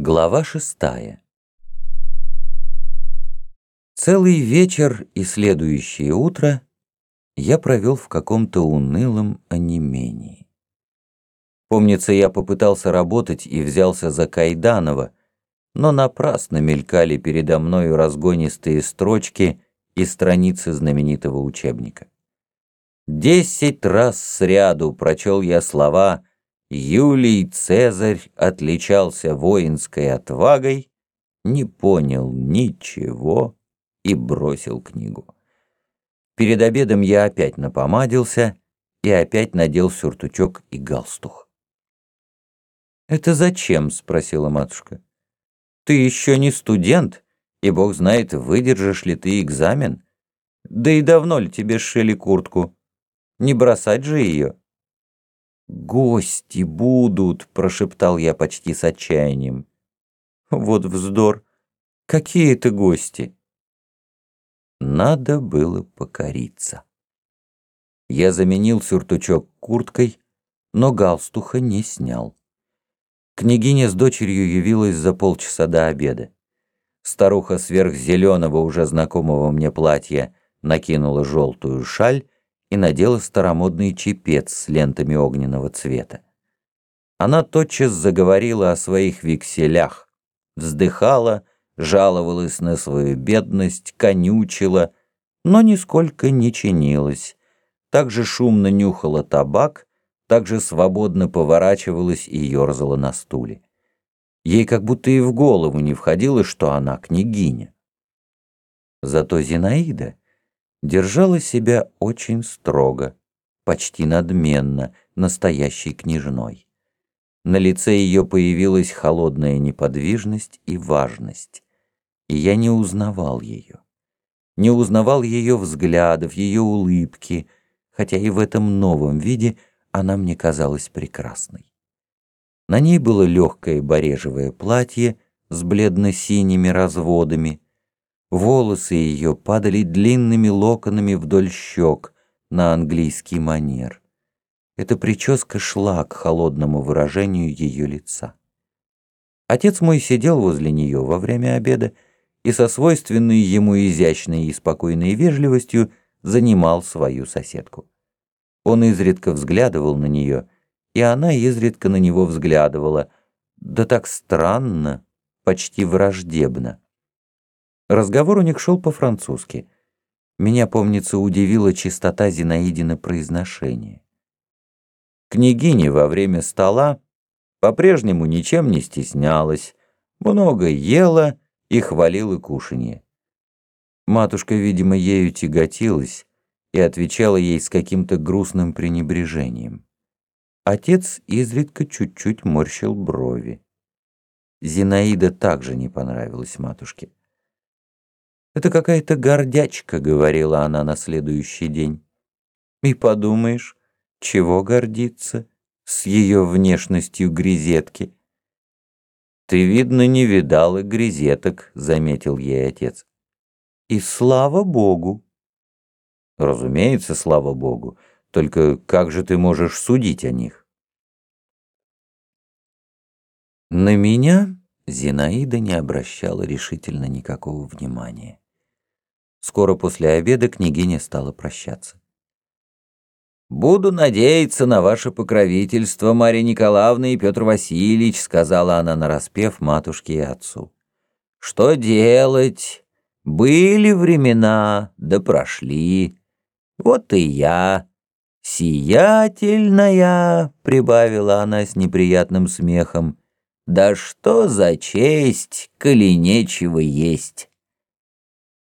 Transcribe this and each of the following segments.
Глава шестая Целый вечер и следующее утро я провел в каком-то унылом онемении. Помнится, я попытался работать и взялся за Кайданова, но напрасно мелькали передо мною разгонистые строчки и страницы знаменитого учебника. Десять раз сряду прочел я слова Юлий Цезарь отличался воинской отвагой, не понял ничего и бросил книгу. Перед обедом я опять напомадился и опять надел сюртучок и галстух. «Это зачем?» — спросила матушка. «Ты еще не студент, и бог знает, выдержишь ли ты экзамен. Да и давно ли тебе сшили куртку? Не бросать же ее». «Гости будут», — прошептал я почти с отчаянием. «Вот вздор! Какие это гости!» Надо было покориться. Я заменил сюртучок курткой, но галстуха не снял. Княгиня с дочерью явилась за полчаса до обеда. Старуха сверхзеленого, уже знакомого мне платья, накинула желтую шаль и надела старомодный чепец с лентами огненного цвета. Она тотчас заговорила о своих векселях, вздыхала, жаловалась на свою бедность, конючила, но нисколько не чинилась. Также шумно нюхала табак, также свободно поворачивалась и ерзала на стуле. Ей как будто и в голову не входило, что она княгиня. Зато Зинаида держала себя очень строго, почти надменно, настоящей княжной. На лице ее появилась холодная неподвижность и важность, и я не узнавал ее. Не узнавал ее взглядов, ее улыбки, хотя и в этом новом виде она мне казалась прекрасной. На ней было легкое барежевое платье с бледно-синими разводами, Волосы ее падали длинными локонами вдоль щек на английский манер. Эта прическа шла к холодному выражению ее лица. Отец мой сидел возле нее во время обеда и со свойственной ему изящной и спокойной вежливостью занимал свою соседку. Он изредка взглядывал на нее, и она изредка на него взглядывала, да так странно, почти враждебно. Разговор у них шел по-французски. Меня, помнится, удивила чистота Зинаидина произношения. Княгиня во время стола по-прежнему ничем не стеснялась, много ела и хвалила кушанье. Матушка, видимо, ею тяготилась и отвечала ей с каким-то грустным пренебрежением. Отец изредка чуть-чуть морщил брови. Зинаида также не понравилась матушке. «Это какая-то гордячка», — говорила она на следующий день. «И подумаешь, чего гордиться с ее внешностью грезетки?» «Ты, видно, не видал и грезеток», — заметил ей отец. «И слава Богу!» «Разумеется, слава Богу. Только как же ты можешь судить о них?» На меня Зинаида не обращала решительно никакого внимания. Скоро после обеда княгиня стала прощаться. «Буду надеяться на ваше покровительство, Марья Николаевна и Петр Васильевич», сказала она нараспев матушке и отцу. «Что делать? Были времена, да прошли. Вот и я, сиятельная», прибавила она с неприятным смехом. «Да что за честь, коли нечего есть?»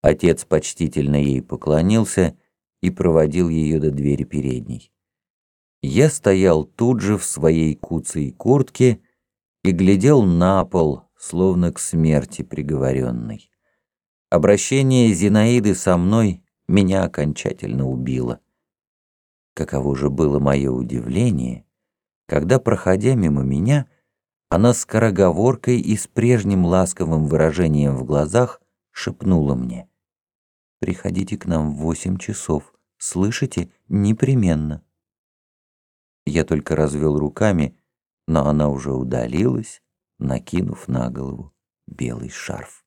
Отец почтительно ей поклонился и проводил ее до двери передней. Я стоял тут же в своей куцей куртке и глядел на пол, словно к смерти приговоренный. Обращение Зинаиды со мной меня окончательно убило. Каково же было мое удивление, когда, проходя мимо меня, она скороговоркой и с прежним ласковым выражением в глазах шепнула мне. Приходите к нам в восемь часов. Слышите? Непременно. Я только развел руками, но она уже удалилась, накинув на голову белый шарф.